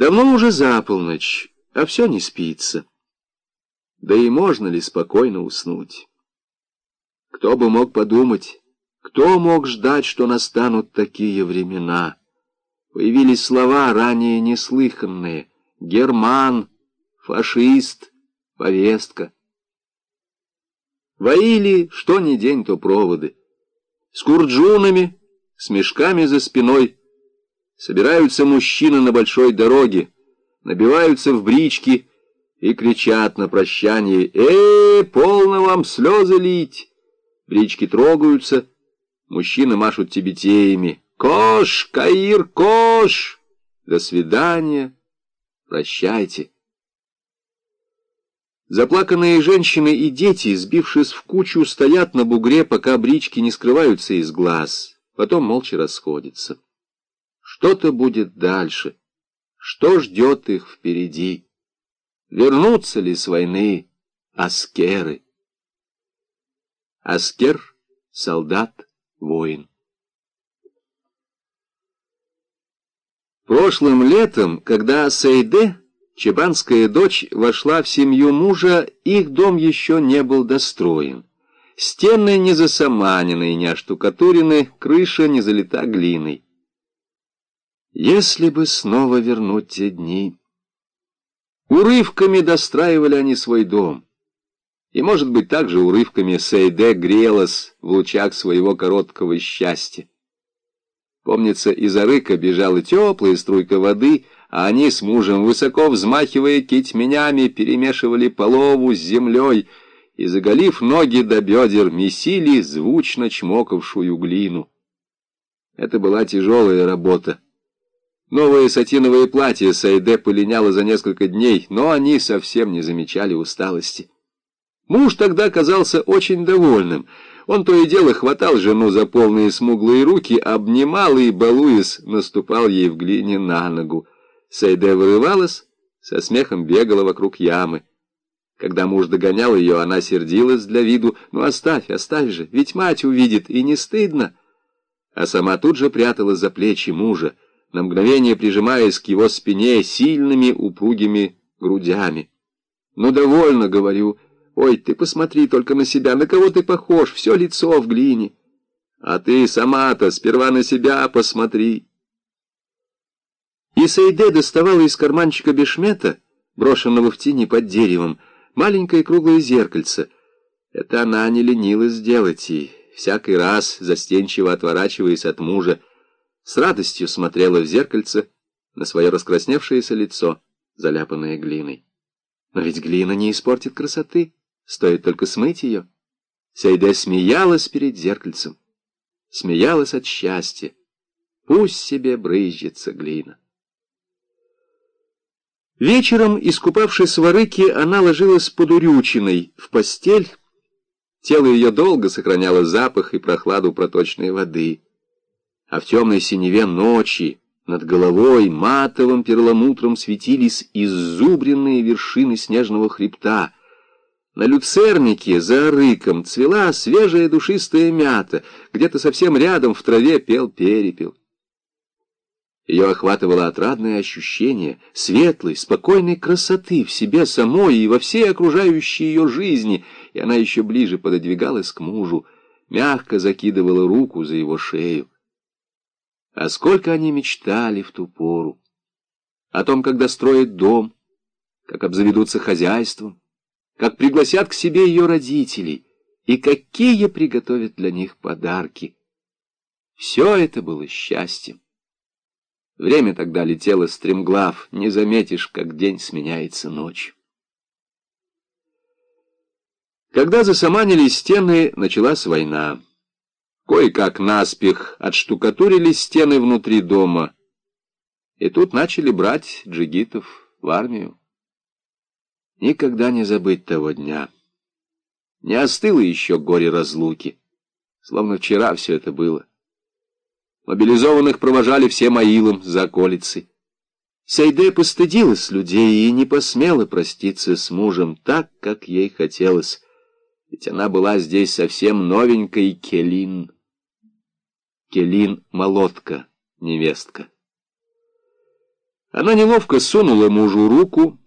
Давно уже за полночь, а все не спится. Да и можно ли спокойно уснуть? Кто бы мог подумать, кто мог ждать, что настанут такие времена? Появились слова, ранее неслыханные. Герман, фашист, повестка. Воили, что ни день, то проводы. С курджунами, с мешками за спиной. Собираются мужчины на большой дороге, набиваются в брички и кричат на прощание «Э, полно вам слезы лить!» Брички трогаются, мужчины машут тибетеями «Кош, Каир, кош! До свидания! Прощайте!» Заплаканные женщины и дети, сбившись в кучу, стоят на бугре, пока брички не скрываются из глаз, потом молча расходятся. Что-то будет дальше. Что ждет их впереди? Вернутся ли с войны аскеры? Аскер — солдат, воин. Прошлым летом, когда Сейде Чебанская дочь вошла в семью мужа, их дом еще не был достроен. Стены не засаманены и не оштукатурены, крыша не залита глиной. Если бы снова вернуть те дни... Урывками достраивали они свой дом. И, может быть, также урывками Сейде грелась в лучах своего короткого счастья. Помнится, из арыка бежала теплая струйка воды — а они с мужем, высоко взмахивая китьменями, перемешивали полову с землей и, заголив ноги до бедер, месили звучно чмокавшую глину. Это была тяжелая работа. Новое сатиновое платье Сайде полиняло за несколько дней, но они совсем не замечали усталости. Муж тогда казался очень довольным. Он то и дело хватал жену за полные смуглые руки, обнимал и, балуясь, наступал ей в глине на ногу. Сейде вырывалась, со смехом бегала вокруг ямы. Когда муж догонял ее, она сердилась для виду. «Ну оставь, оставь же, ведь мать увидит, и не стыдно!» А сама тут же пряталась за плечи мужа, на мгновение прижимаясь к его спине сильными упругими грудями. «Ну довольно, — говорю, — ой, ты посмотри только на себя, на кого ты похож, все лицо в глине. А ты сама-то сперва на себя посмотри». И Сайде доставала из карманчика бешмета, брошенного в тени под деревом, маленькое круглое зеркальце. Это она не ленилась сделать, и всякий раз, застенчиво отворачиваясь от мужа, с радостью смотрела в зеркальце на свое раскрасневшееся лицо, заляпанное глиной. Но ведь глина не испортит красоты, стоит только смыть ее. Сейде смеялась перед зеркальцем, смеялась от счастья. Пусть себе брызжется глина. Вечером, искупавшись в арыке, она ложилась под урючиной в постель. Тело ее долго сохраняло запах и прохладу проточной воды. А в темной синеве ночи над головой матовым перламутром светились иззубренные вершины снежного хребта. На люцернике за арыком цвела свежая душистая мята, где-то совсем рядом в траве пел перепел. Ее охватывало отрадное ощущение светлой, спокойной красоты в себе самой и во всей окружающей ее жизни, и она еще ближе пододвигалась к мужу, мягко закидывала руку за его шею. А сколько они мечтали в ту пору! О том, когда строят дом, как обзаведутся хозяйством, как пригласят к себе ее родителей и какие приготовят для них подарки. Все это было счастьем. Время тогда летело стремглав, не заметишь, как день сменяется ночью. Когда засаманили стены, началась война. Кое-как наспех отштукатурили стены внутри дома, и тут начали брать джигитов в армию. Никогда не забыть того дня. Не остыло еще горе разлуки, словно вчера все это было. Мобилизованных провожали всем аилом за околицей. Сайде постыдилась людей и не посмела проститься с мужем так, как ей хотелось, ведь она была здесь совсем новенькой Келин. Келин — молотка, невестка. Она неловко сунула мужу руку,